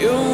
You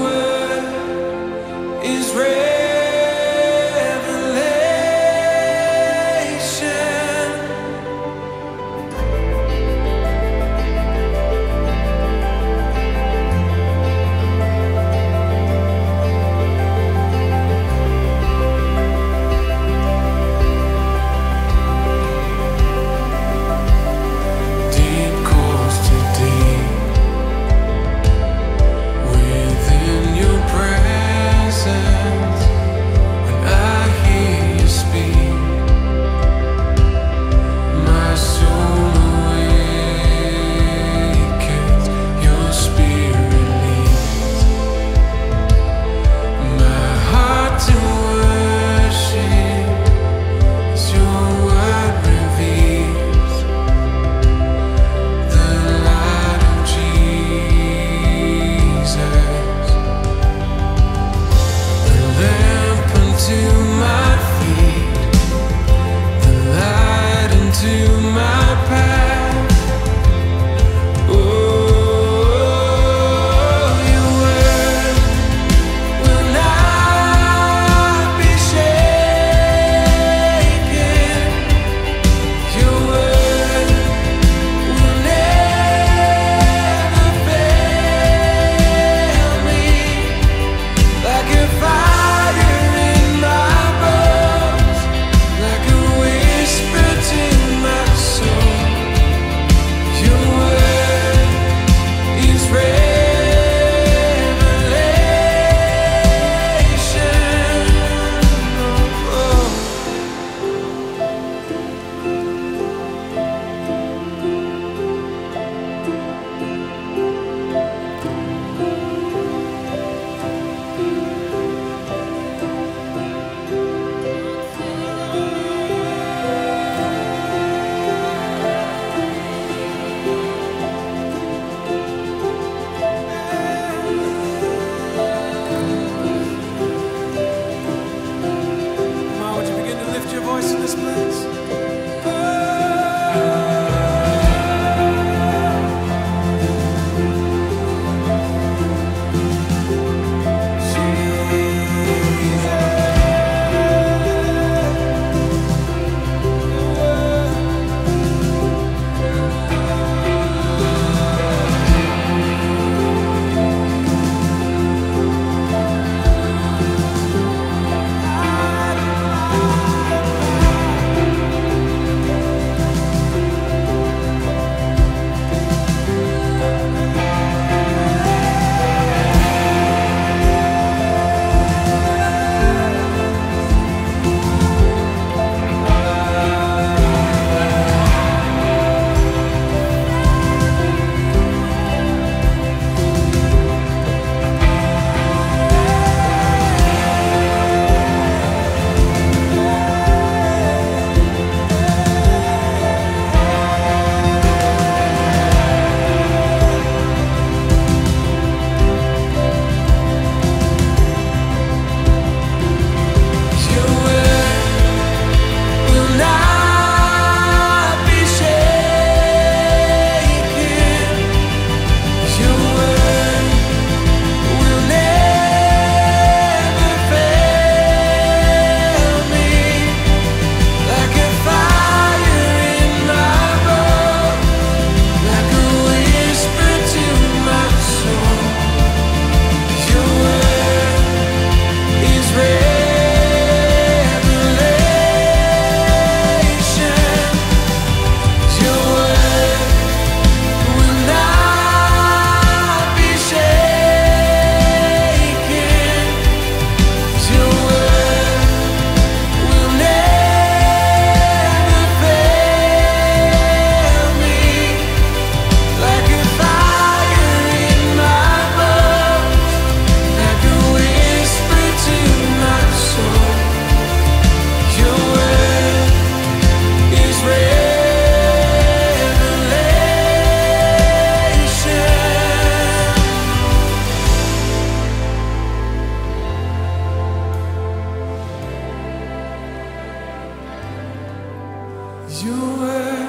You were.